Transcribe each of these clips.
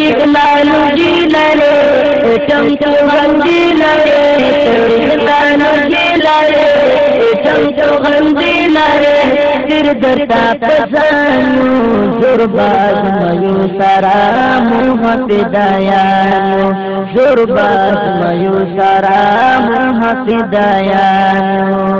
चिक लालू जी लरे चमचो हम जी लरे लालू जी लरे चमचो हम जी जुरबाज मयू सारा मुहत दयानु जुरबाज मयू सारा मुहत दयानु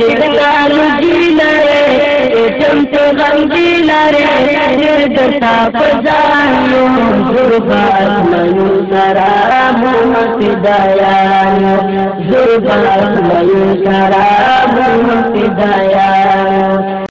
रेट गंदु सर रामी दया गुरबात मनु सारा माती दया